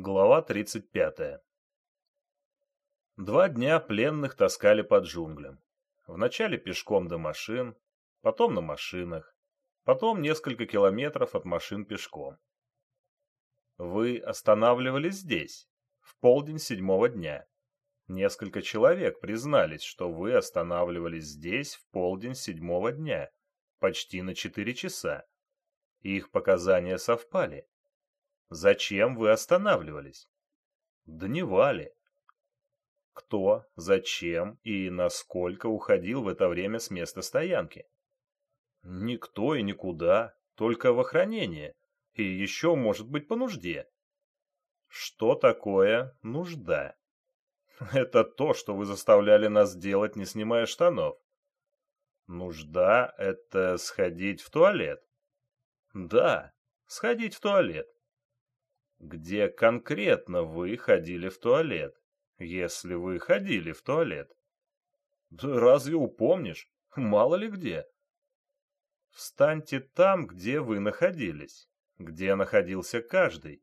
Глава 35. Два дня пленных таскали под джунглям. Вначале пешком до машин, потом на машинах, потом несколько километров от машин пешком. Вы останавливались здесь, в полдень седьмого дня. Несколько человек признались, что вы останавливались здесь в полдень седьмого дня, почти на четыре часа. Их показания совпали. Зачем вы останавливались? Дневали. Кто, зачем и насколько уходил в это время с места стоянки? Никто и никуда, только в охранение. И еще, может быть, по нужде. Что такое нужда? Это то, что вы заставляли нас делать, не снимая штанов. Нужда — это сходить в туалет. Да, сходить в туалет. Где конкретно вы ходили в туалет, если вы ходили в туалет? Да разве упомнишь? Мало ли где. Встаньте там, где вы находились, где находился каждый.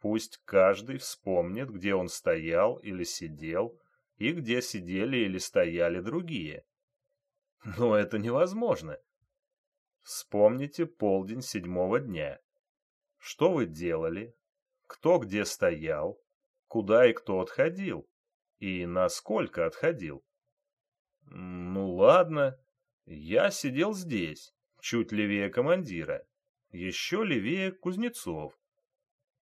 Пусть каждый вспомнит, где он стоял или сидел, и где сидели или стояли другие. Но это невозможно. Вспомните полдень седьмого дня. Что вы делали, кто где стоял, куда и кто отходил, и насколько отходил. Ну ладно, я сидел здесь, чуть левее командира, еще левее Кузнецов.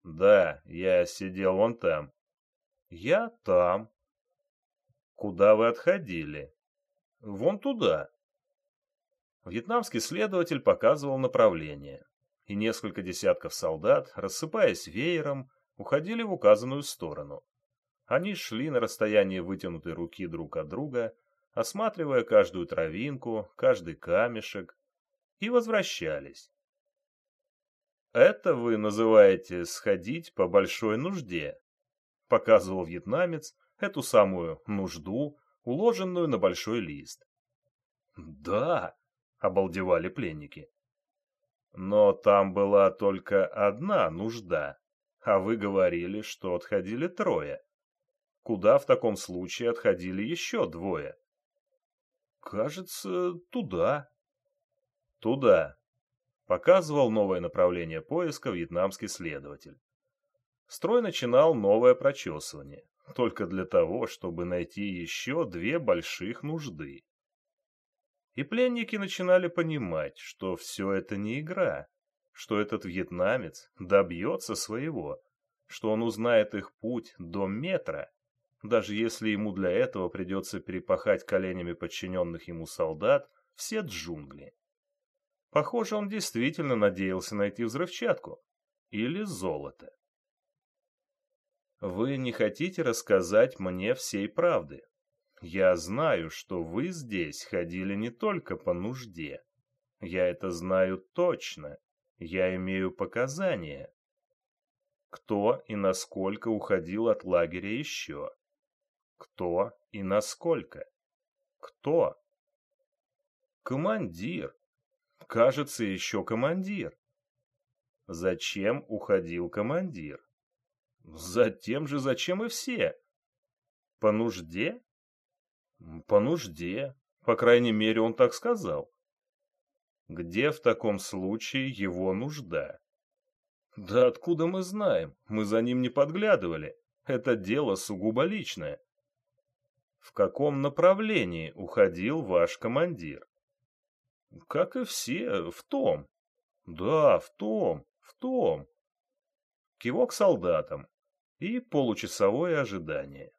Да, я сидел вон там. Я там. Куда вы отходили? Вон туда. Вьетнамский следователь показывал направление и несколько десятков солдат, рассыпаясь веером, уходили в указанную сторону. Они шли на расстоянии вытянутой руки друг от друга, осматривая каждую травинку, каждый камешек, и возвращались. «Это вы называете сходить по большой нужде», — показывал вьетнамец эту самую нужду, уложенную на большой лист. «Да», — обалдевали пленники. Но там была только одна нужда, а вы говорили, что отходили трое. Куда в таком случае отходили еще двое? Кажется, туда. Туда. Показывал новое направление поиска вьетнамский следователь. Строй начинал новое прочесывание, только для того, чтобы найти еще две больших нужды. И пленники начинали понимать, что все это не игра, что этот вьетнамец добьется своего, что он узнает их путь до метра, даже если ему для этого придется перепахать коленями подчиненных ему солдат все джунгли. Похоже, он действительно надеялся найти взрывчатку или золото. Вы не хотите рассказать мне всей правды, я знаю, что вы здесь ходили не только по нужде. Я это знаю точно. Я имею показания. Кто и насколько уходил от лагеря еще? Кто и насколько? Кто? Командир. Кажется, еще командир. Зачем уходил командир? Затем же, зачем и все. По нужде? По нужде. По крайней мере, он так сказал. Где в таком случае его нужда? Да откуда мы знаем? Мы за ним не подглядывали. Это дело сугубо личное. В каком направлении уходил ваш командир? Как и все, в том. Да, в том, в том. Кивок солдатам и получасовое ожидание.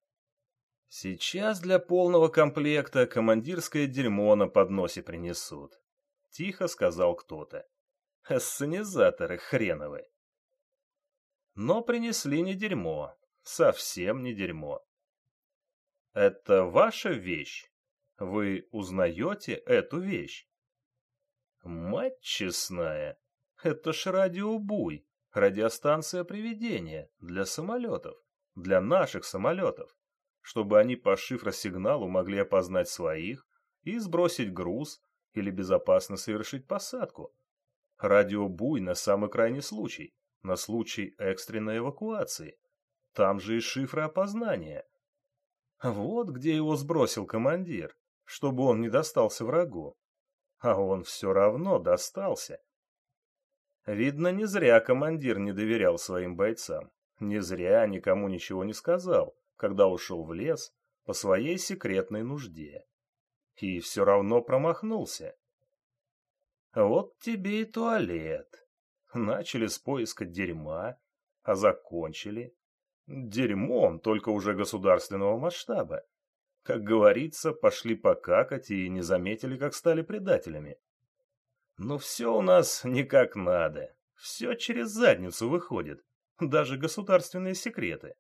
Сейчас для полного комплекта командирское дерьмо на подносе принесут. Тихо сказал кто-то. Ассенизаторы хреновы. Но принесли не дерьмо. Совсем не дерьмо. Это ваша вещь. Вы узнаете эту вещь? Мать честная, это ж радиобуй, радиостанция привидения для самолетов, для наших самолетов чтобы они по шифросигналу могли опознать своих и сбросить груз или безопасно совершить посадку. Радиобуй на самый крайний случай, на случай экстренной эвакуации, Там же и шифры опознания. Вот где его сбросил командир, чтобы он не достался врагу. А он все равно достался. Видно, не зря командир не доверял своим бойцам. Не зря никому ничего не сказал, когда ушел в лес по своей секретной нужде. И все равно промахнулся. Вот тебе и туалет. Начали с поиска дерьма, а закончили дерьмом, только уже государственного масштаба. Как говорится, пошли покакать и не заметили, как стали предателями. Но все у нас не как надо. Все через задницу выходит. Даже государственные секреты.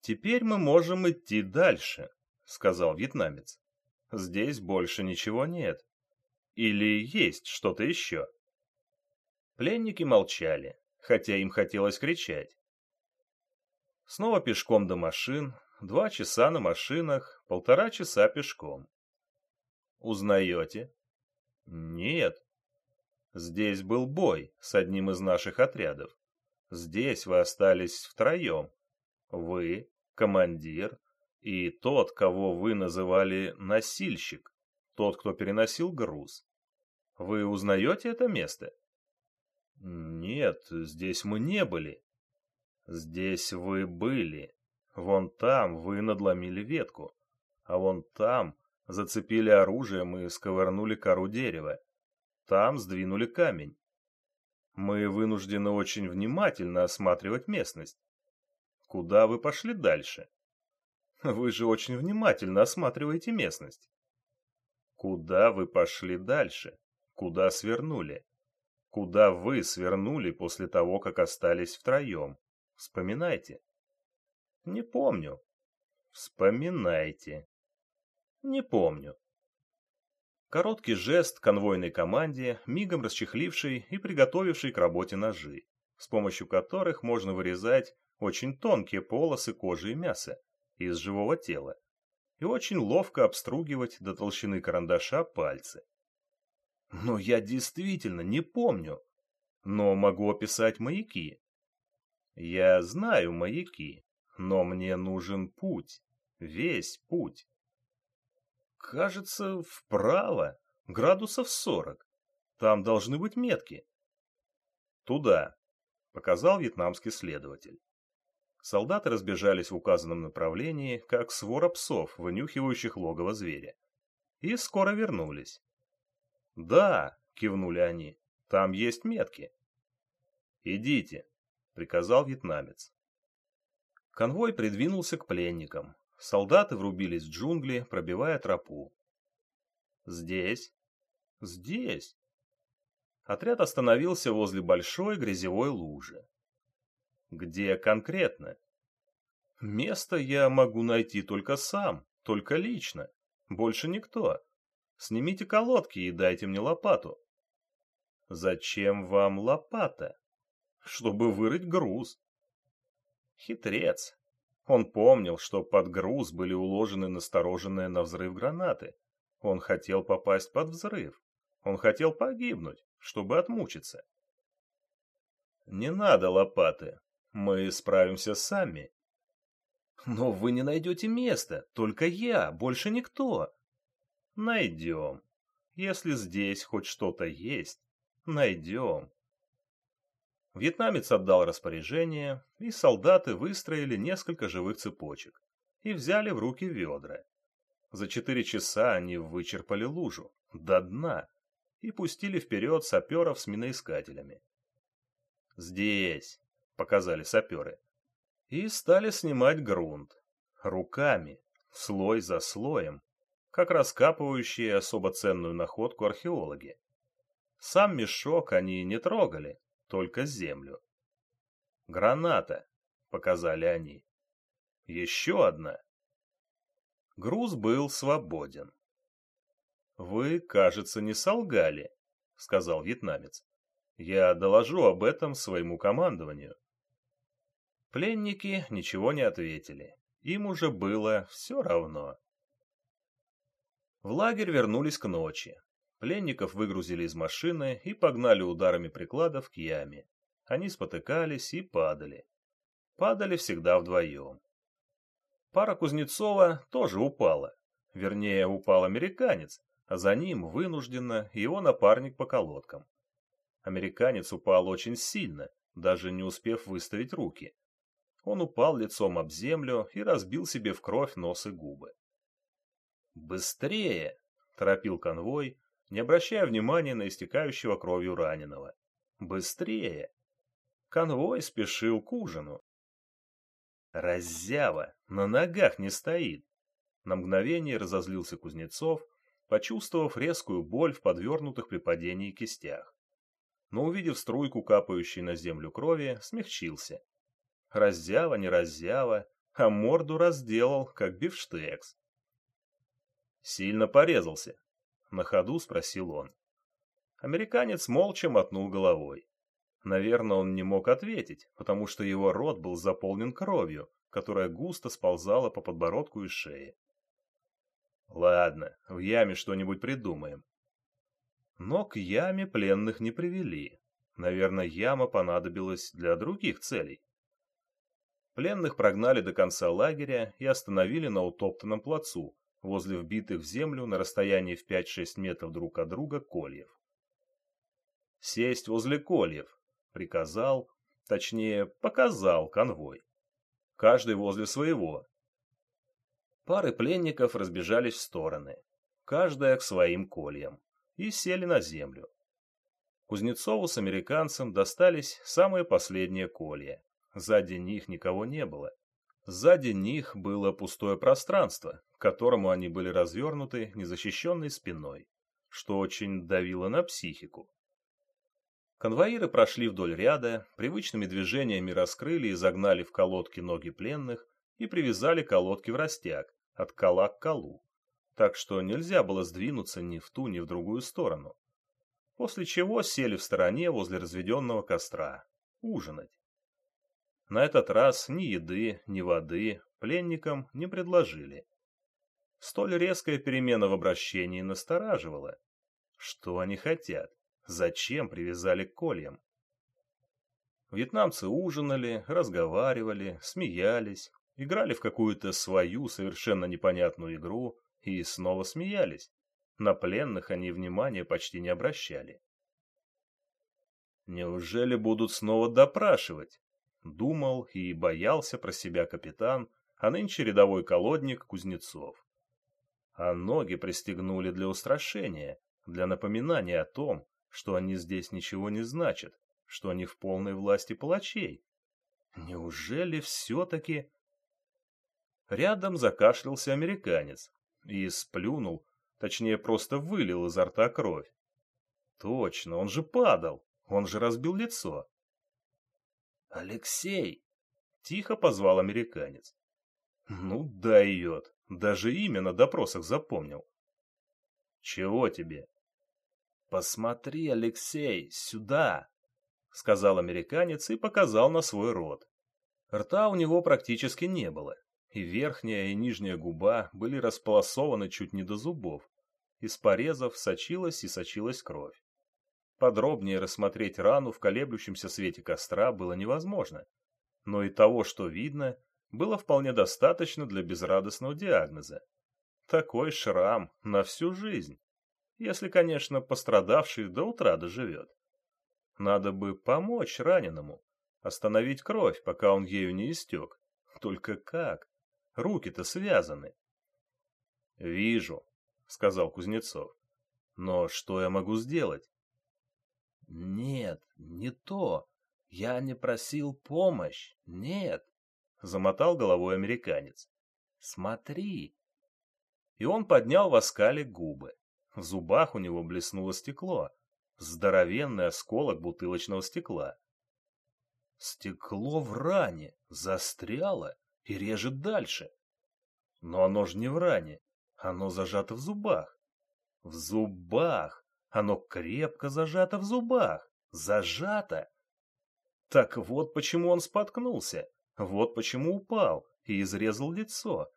«Теперь мы можем идти дальше», — сказал вьетнамец. «Здесь больше ничего нет. Или есть что-то еще?» Пленники молчали, хотя им хотелось кричать. Снова пешком до машин, два часа на машинах, полтора часа пешком. Узнаете? Нет. Здесь был бой с одним из наших отрядов. Здесь вы остались втроем. Вы, командир и тот, кого вы называли носильщик, тот, кто переносил груз. Вы узнаете это место? Нет, здесь мы не были. Здесь вы были. Вон там вы надломили ветку. А вон там зацепили оружием и сковырнули кору дерева. Там сдвинули камень. Мы вынуждены очень внимательно осматривать местность. Куда вы пошли дальше? Вы же очень внимательно осматриваете местность. Куда вы пошли дальше? Куда свернули? Куда вы свернули после того, как остались втроем? Вспоминайте. Не помню. Вспоминайте. Не помню. Короткий жест конвойной команде, мигом расчехливший и приготовивший к работе ножи, с помощью которых можно вырезать очень тонкие полосы кожи и мяса из живого тела и очень ловко обстругивать до толщины карандаша пальцы. Но я действительно не помню, но могу описать маяки. Я знаю маяки, но мне нужен путь, весь путь. Кажется, вправо, градусов сорок. Там должны быть метки. Туда, показал вьетнамский следователь. Солдаты разбежались в указанном направлении, как свора псов, вынюхивающих логово зверя. И скоро вернулись. «Да», — кивнули они, — «там есть метки». «Идите», — приказал вьетнамец. Конвой придвинулся к пленникам. Солдаты врубились в джунгли, пробивая тропу. «Здесь? Здесь!» Отряд остановился возле большой грязевой лужи. «Где конкретно?» «Место я могу найти только сам, только лично. Больше никто. Снимите колодки и дайте мне лопату». «Зачем вам лопата?» «Чтобы вырыть груз». Хитрец. Он помнил, что под груз были уложены настороженные на взрыв гранаты. Он хотел попасть под взрыв. Он хотел погибнуть, чтобы отмучиться. «Не надо лопаты. Мы справимся сами». «Но вы не найдете места. Только я, больше никто». «Найдем. Если здесь хоть что-то есть, найдем». Вьетнамец отдал распоряжение, и солдаты выстроили несколько живых цепочек и взяли в руки ведра. За четыре часа они вычерпали лужу, до дна, и пустили вперед саперов с миноискателями. «Здесь», — показали саперы, и стали снимать грунт, руками, слой за слоем, как раскапывающие особо ценную находку археологи. Сам мешок они не трогали, только землю. «Граната!» — показали они. «Еще одна!» Груз был свободен. «Вы, кажется, не солгали», — сказал вьетнамец. «Я доложу об этом своему командованию». Пленники ничего не ответили. Им уже было все равно. В лагерь вернулись к ночи. Пленников выгрузили из машины и погнали ударами прикладов к яме. Они спотыкались и падали. падали всегда вдвоем. Пара Кузнецова тоже упала. Вернее, упал американец, а за ним вынужденно его напарник по колодкам. Американец упал очень сильно, даже не успев выставить руки. Он упал лицом об землю и разбил себе в кровь нос и губы. «Быстрее!» — торопил конвой, не обращая внимания на истекающего кровью раненого. «Быстрее!» Конвой спешил к ужину. Раззява, на ногах не стоит. На мгновение разозлился Кузнецов, почувствовав резкую боль в подвернутых при падении кистях. Но увидев струйку, капающей на землю крови, смягчился. Раззява, не раззява, а морду разделал, как бифштекс. Сильно порезался. На ходу спросил он. Американец молча мотнул головой. Наверное, он не мог ответить, потому что его рот был заполнен кровью, которая густо сползала по подбородку и шее. Ладно, в яме что-нибудь придумаем. Но к яме пленных не привели. Наверное, яма понадобилась для других целей. Пленных прогнали до конца лагеря и остановили на утоптанном плацу, возле вбитых в землю на расстоянии в 5-6 метров друг от друга кольев. Сесть возле кольев, приказал, точнее, показал конвой. Каждый возле своего. Пары пленников разбежались в стороны, каждая к своим кольям, и сели на землю. Кузнецову с американцем достались самые последние колья. Сзади них никого не было. Сзади них было пустое пространство, к которому они были развернуты незащищенной спиной, что очень давило на психику. Конвоиры прошли вдоль ряда, привычными движениями раскрыли и загнали в колодки ноги пленных и привязали колодки в растяг, от кола к колу, так что нельзя было сдвинуться ни в ту, ни в другую сторону. После чего сели в стороне возле разведенного костра, ужинать. На этот раз ни еды, ни воды пленникам не предложили. Столь резкая перемена в обращении настораживала. Что они хотят? Зачем привязали к кольям? Вьетнамцы ужинали, разговаривали, смеялись, играли в какую-то свою совершенно непонятную игру и снова смеялись. На пленных они внимания почти не обращали. Неужели будут снова допрашивать? Думал и боялся про себя капитан, а нынче рядовой колодник Кузнецов. А ноги пристегнули для устрашения, для напоминания о том, что они здесь ничего не значат, что они в полной власти палачей. Неужели все-таки... Рядом закашлялся американец и сплюнул, точнее просто вылил изо рта кровь. Точно, он же падал, он же разбил лицо. «Алексей!» — тихо позвал американец. «Ну, дает, даже имя на допросах запомнил». «Чего тебе?» «Посмотри, Алексей, сюда!» — сказал американец и показал на свой рот. Рта у него практически не было, и верхняя и нижняя губа были располосованы чуть не до зубов. Из порезов сочилась и сочилась кровь. Подробнее рассмотреть рану в колеблющемся свете костра было невозможно, но и того, что видно, было вполне достаточно для безрадостного диагноза. Такой шрам на всю жизнь если, конечно, пострадавший до утра доживет. Надо бы помочь раненому, остановить кровь, пока он ею не истек. Только как? Руки-то связаны. «Вижу», — сказал Кузнецов. «Но что я могу сделать?» «Нет, не то. Я не просил помощь. Нет», — замотал головой американец. «Смотри». И он поднял в оскале губы. В зубах у него блеснуло стекло. Здоровенный осколок бутылочного стекла. Стекло в ране, застряло и режет дальше. Но оно же не в ране, оно зажато в зубах. В зубах! Оно крепко зажато в зубах! Зажато! Так вот почему он споткнулся, вот почему упал и изрезал лицо.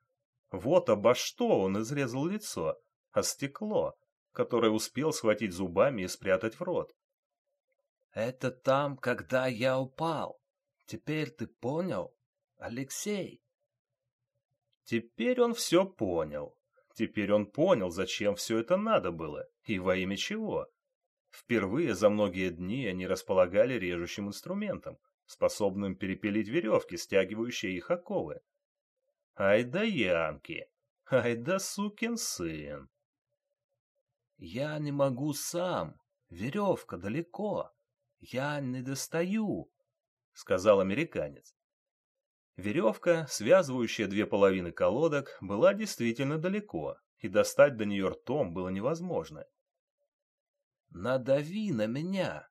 Вот обо что он изрезал лицо, а стекло который успел схватить зубами и спрятать в рот. «Это там, когда я упал. Теперь ты понял?» Алексей!» Теперь он все понял. Теперь он понял, зачем все это надо было и во имя чего. Впервые за многие дни они располагали режущим инструментом, способным перепилить веревки, стягивающие их оковы. Ай да Янки! Ай да сукин сын! «Я не могу сам. Веревка далеко. Я не достаю», — сказал американец. Веревка, связывающая две половины колодок, была действительно далеко, и достать до нее ртом было невозможно. «Надави на меня!»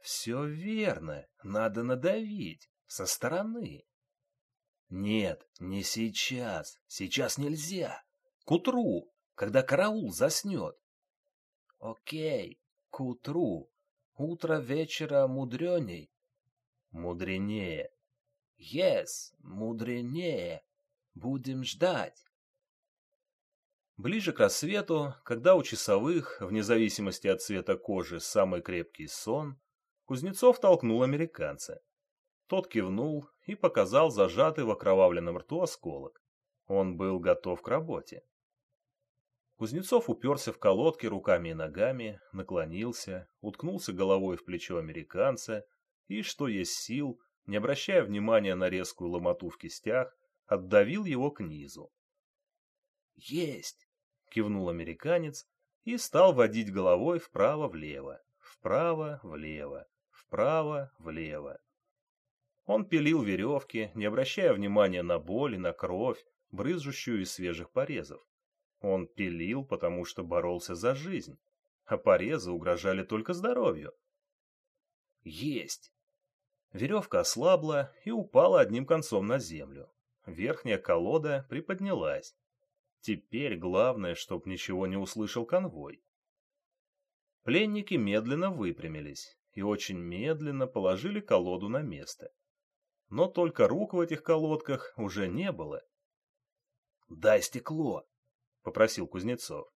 «Все верно, надо надавить, со стороны». «Нет, не сейчас, сейчас нельзя. К утру, когда караул заснет». «Окей, к утру. Утро вечера мудреней». «Мудренее», Yes, мудренее. Будем ждать. Ближе к рассвету, когда у часовых, вне зависимости от цвета кожи, самый крепкий сон, Кузнецов толкнул американца. Тот кивнул и показал зажатый в окровавленном рту осколок. Он был готов к работе. Кузнецов уперся в колодки руками и ногами, наклонился, уткнулся головой в плечо американца и, что есть сил, не обращая внимания на резкую ломоту в кистях, отдавил его к низу. «Есть!» — кивнул американец и стал водить головой вправо-влево, вправо-влево, вправо-влево. Он пилил веревки, не обращая внимания на боль и на кровь, брызжущую из свежих порезов. Он пилил, потому что боролся за жизнь, а порезы угрожали только здоровью. «Есть!» Веревка ослабла и упала одним концом на землю. Верхняя колода приподнялась. Теперь главное, чтоб ничего не услышал конвой. Пленники медленно выпрямились и очень медленно положили колоду на место. Но только рук в этих колодках уже не было. «Дай стекло!» — попросил Кузнецов.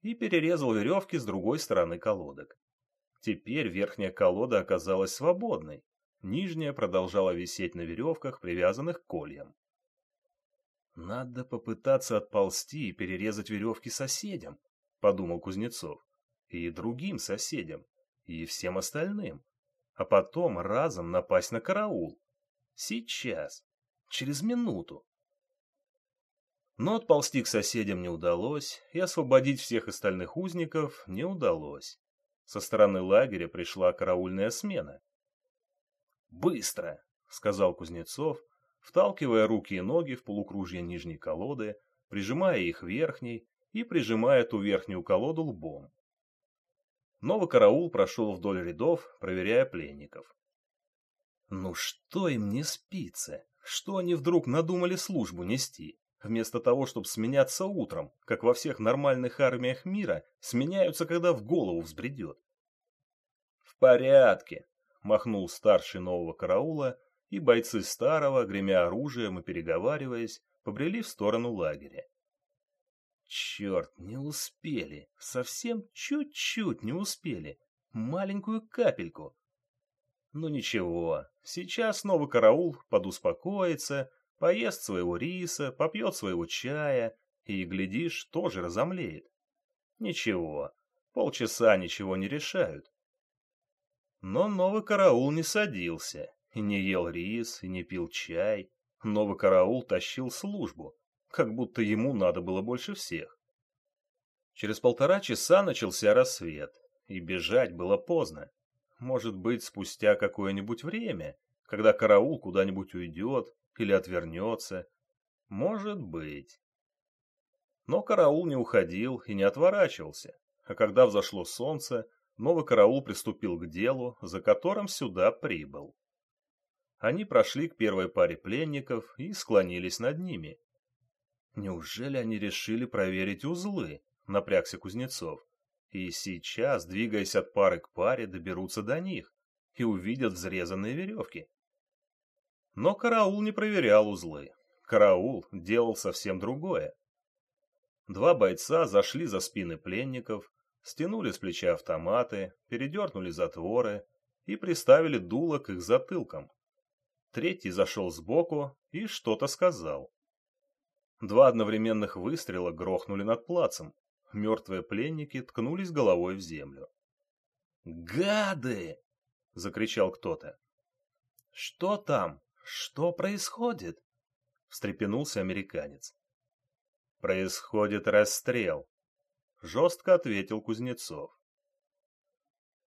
И перерезал веревки с другой стороны колодок. Теперь верхняя колода оказалась свободной, Нижняя продолжала висеть на веревках, привязанных к кольям. «Надо попытаться отползти и перерезать веревки соседям», — подумал Кузнецов. «И другим соседям, и всем остальным. А потом разом напасть на караул. Сейчас, через минуту». Но отползти к соседям не удалось, и освободить всех остальных узников не удалось. Со стороны лагеря пришла караульная смена. «Быстро!» — сказал Кузнецов, вталкивая руки и ноги в полукружье нижней колоды, прижимая их верхней и прижимая ту верхнюю колоду лбом. Новый караул прошел вдоль рядов, проверяя пленников. Ну что им не спится? Что они вдруг надумали службу нести? Вместо того, чтобы сменяться утром, как во всех нормальных армиях мира, сменяются, когда в голову взбредет. В порядке, махнул старший нового караула, и бойцы старого, гремя оружием и переговариваясь, побрели в сторону лагеря. Черт, не успели, совсем чуть-чуть не успели, маленькую капельку. Ну ничего, сейчас новый караул подуспокоится, поест своего риса, попьет своего чая и, глядишь, тоже разомлеет. Ничего, полчаса ничего не решают. Но новый караул не садился, не ел рис, и не пил чай. Новый караул тащил службу, как будто ему надо было больше всех. Через полтора часа начался рассвет, и бежать было поздно. Может быть, спустя какое-нибудь время, когда караул куда-нибудь уйдет или отвернется. Может быть. Но караул не уходил и не отворачивался, а когда взошло солнце, новый караул приступил к делу, за которым сюда прибыл. Они прошли к первой паре пленников и склонились над ними. Неужели они решили проверить узлы? Напрягся Кузнецов. И сейчас, двигаясь от пары к паре, доберутся до них и увидят взрезанные веревки. Но караул не проверял узлы. Караул делал совсем другое. Два бойца зашли за спины пленников, стянули с плеча автоматы, передернули затворы и приставили дуло к их затылкам. Третий зашел сбоку и что-то сказал. Два одновременных выстрела грохнули над плацем. Мертвые пленники ткнулись головой в землю. «Гады!» — закричал кто-то. «Что там? Что происходит?» — встрепенулся американец. «Происходит расстрел», — жестко ответил Кузнецов.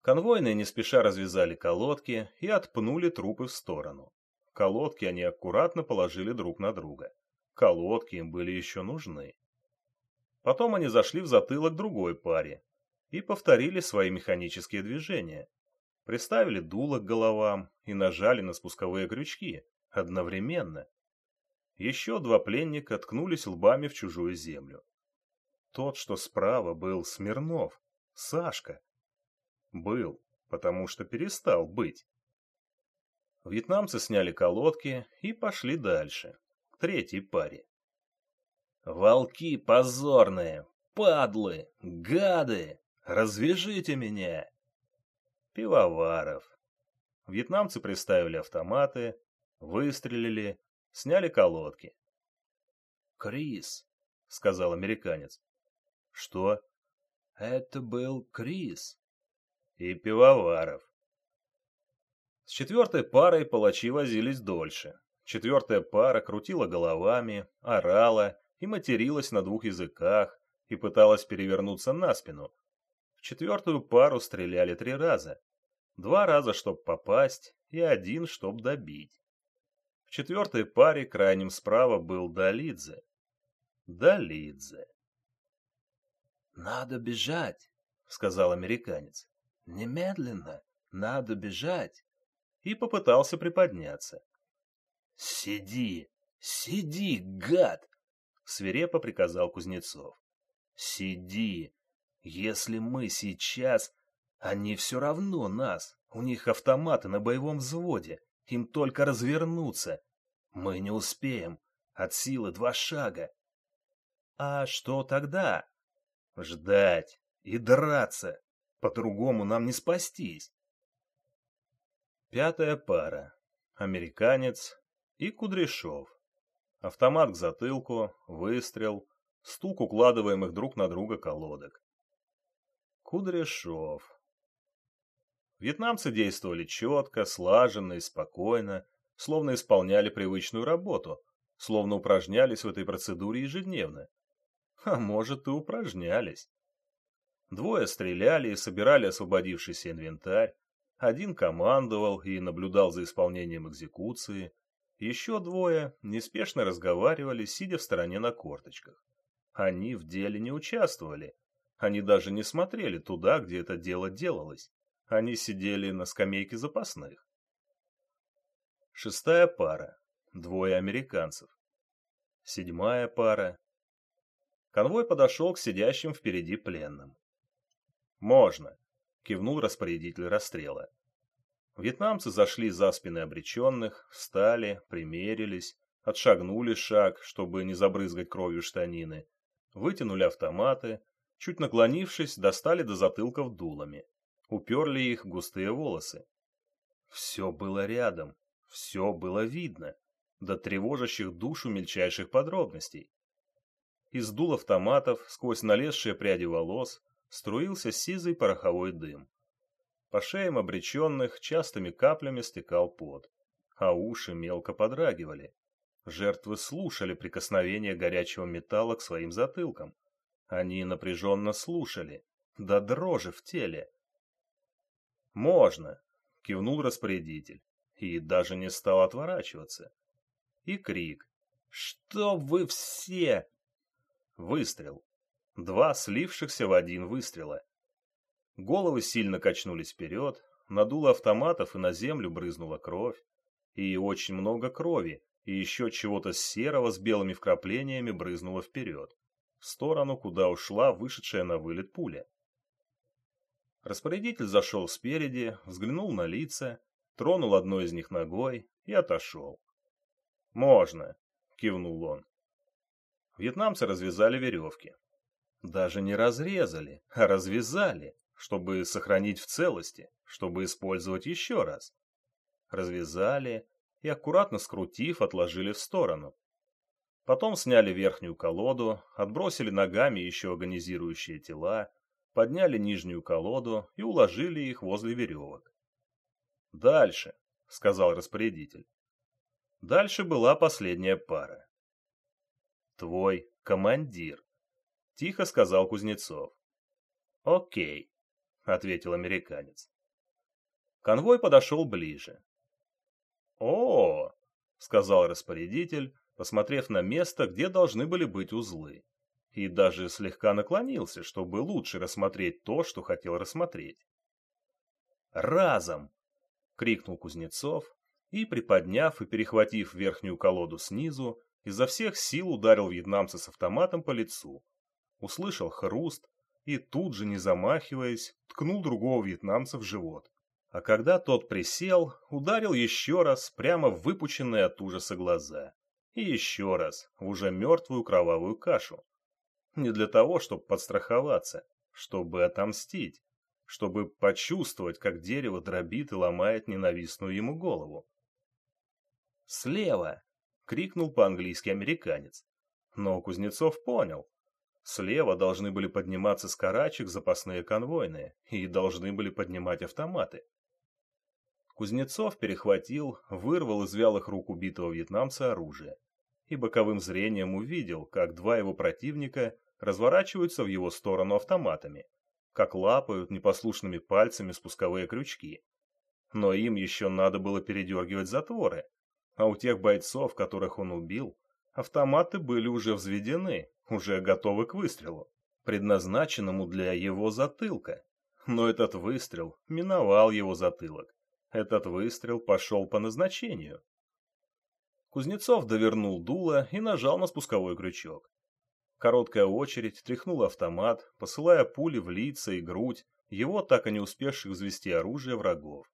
Конвойные не спеша развязали колодки и отпнули трупы в сторону. Колодки они аккуратно положили друг на друга. Колодки им были еще нужны. Потом они зашли в затылок другой паре и повторили свои механические движения. Приставили дуло к головам и нажали на спусковые крючки одновременно. Еще два пленника ткнулись лбами в чужую землю. Тот, что справа, был Смирнов, Сашка. Был, потому что перестал быть. Вьетнамцы сняли колодки и пошли дальше, к третьей паре. «Волки позорные! Падлы! Гады! Развяжите меня!» Пивоваров. Вьетнамцы приставили автоматы, выстрелили, сняли колодки. «Крис», — сказал американец. «Что?» «Это был Крис». «И Пивоваров». С четвертой парой палачи возились дольше. Четвертая пара крутила головами, орала и материлась на двух языках и пыталась перевернуться на спину. В четвертую пару стреляли три раза. Два раза, чтоб попасть, и один, чтоб добить. В четвертой паре крайним справа был Далидзе. Далидзе. «Надо бежать», — сказал американец. «Немедленно, надо бежать» и попытался приподняться. «Сиди! Сиди, гад!» — свирепо приказал Кузнецов. «Сиди! Если мы сейчас... Они все равно нас. У них автоматы на боевом взводе. Им только развернуться. Мы не успеем. От силы два шага. А что тогда? Ждать и драться. По-другому нам не спастись. Пятая пара. Американец и Кудряшов. Автомат к затылку, выстрел, стук укладываемых друг на друга колодок. Кудряшов. Вьетнамцы действовали четко, слаженно и спокойно, словно исполняли привычную работу, словно упражнялись в этой процедуре ежедневно. А может, и упражнялись. Двое стреляли и собирали освободившийся инвентарь, один командовал и наблюдал за исполнением экзекуции. Еще двое неспешно разговаривали, сидя в стороне на корточках. Они в деле не участвовали. Они даже не смотрели туда, где это дело делалось. Они сидели на скамейке запасных. Шестая пара. Двое американцев. Седьмая пара. Конвой подошел к сидящим впереди пленным. «Можно», кивнул распорядитель расстрела. Вьетнамцы зашли за спины обреченных, встали, примерились, отшагнули шаг, чтобы не забрызгать кровью штанины, вытянули автоматы, чуть наклонившись, достали до затылков дулами, уперли их густые волосы. Все было рядом, все было видно, до тревожащих душу мельчайших подробностей. Из дул автоматов, сквозь налезшие пряди волос, струился сизый пороховой дым. По шеям обреченных частыми каплями стекал пот, а уши мелко подрагивали. Жертвы слушали прикосновение горячего металла к своим затылкам. Они напряженно слушали, до дрожи в теле. «Можно!» — кивнул распорядитель и даже не стал отворачиваться. И крик. «Что вы все?» Выстрел. Два слившихся в один выстрела. Головы сильно качнулись вперед, надуло автоматов и на землю брызнула кровь. И очень много крови, и еще чего-то серого с белыми вкраплениями брызнуло вперед, в сторону, куда ушла вышедшая на вылет пуля. Распорядитель зашел спереди, взглянул на лица, тронул одно из них ногой и отошел. «Можно», — кивнул он. Вьетнамцы развязали веревки. Даже не разрезали, а развязали, чтобы сохранить в целости, чтобы использовать еще раз. Развязали, и, аккуратно скрутив, отложили в сторону. Потом сняли верхнюю колоду, отбросили ногами еще агонизирующие тела, подняли нижнюю колоду и уложили их возле веревок. «Дальше», — сказал распорядитель. Дальше была последняя пара. «Твой командир», — тихо сказал Кузнецов. «Окей», — ответил американец. Конвой подошел ближе. «О!» — сказал распорядитель, посмотрев на место, где должны были быть узлы, и даже слегка наклонился, чтобы лучше рассмотреть то, что хотел рассмотреть. «Разом!» — крикнул Кузнецов и, приподняв и перехватив верхнюю колоду снизу, изо всех сил ударил вьетнамца с автоматом по лицу. Услышал хруст и тут же, не замахиваясь, ткнул другого вьетнамца в живот. А когда тот присел, ударил еще раз прямо в выпученные от ужаса глаза. И еще раз, в уже мертвую кровавую кашу. Не для того, чтобы подстраховаться, чтобы отомстить, чтобы почувствовать, как дерево дробит и ломает ненавистную ему голову. «Слева!» — крикнул по-английски американец. Но Кузнецов понял. Слева должны были подниматься с карачек запасные конвойные и должны были поднимать автоматы. Кузнецов перехватил, вырвал из вялых рук убитого вьетнамца оружие и боковым зрением увидел, как два его противника разворачиваются в его сторону автоматами, как лапают непослушными пальцами спусковые крючки. Но им еще надо было передергивать затворы, а у тех бойцов, которых он убил, автоматы были уже взведены, уже готовы к выстрелу, предназначенному для его затылка. Но этот выстрел миновал его затылок этот выстрел пошел по назначению. Кузнецов довернул дуло и нажал на спусковой крючок. Короткая очередь тряхнула автомат, посылая пули в лица и грудь его так и не успевших взвести оружие врагов.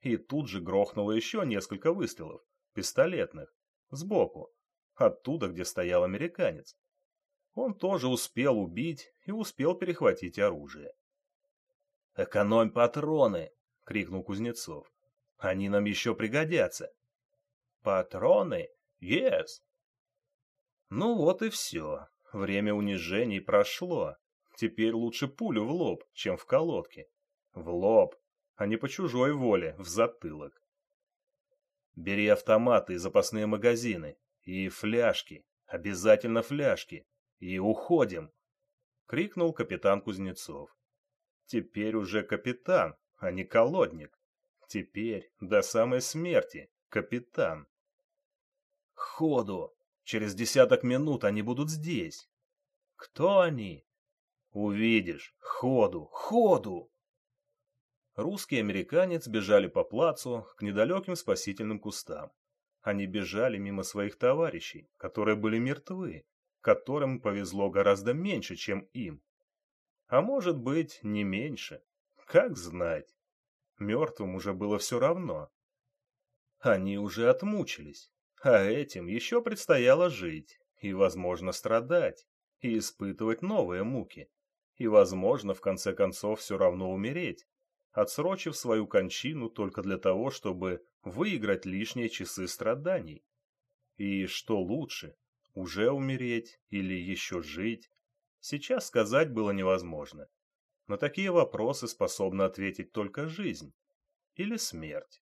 И тут же грохнуло еще несколько выстрелов, пистолетных, сбоку, оттуда, где стоял американец. Он тоже успел убить и успел перехватить оружие. «Экономь патроны!» — крикнул Кузнецов. Они нам еще пригодятся. Патроны? Yes. Ну вот и все. Время унижений прошло. Теперь лучше пулю в лоб, чем в колодке. В лоб, а не по чужой воле, в затылок. Бери автоматы и запасные магазины. И фляжки. Обязательно фляжки. И уходим. Крикнул капитан Кузнецов. Теперь уже капитан, а не колодник. Теперь, до самой смерти, капитан. Ходу! Через десяток минут они будут здесь. Кто они? Увидишь. Ходу! Ходу! Русский и американец бежали по плацу к недалеким спасительным кустам. Они бежали мимо своих товарищей, которые были мертвы, которым повезло гораздо меньше, чем им. А может быть, не меньше. Как знать. Мертвым уже было все равно. Они уже отмучились, а этим еще предстояло жить и, возможно, страдать, и испытывать новые муки, и, возможно, в конце концов все равно умереть, отсрочив свою кончину только для того, чтобы выиграть лишние часы страданий. И что лучше, уже умереть или еще жить, сейчас сказать было невозможно. На такие вопросы способна ответить только жизнь или смерть.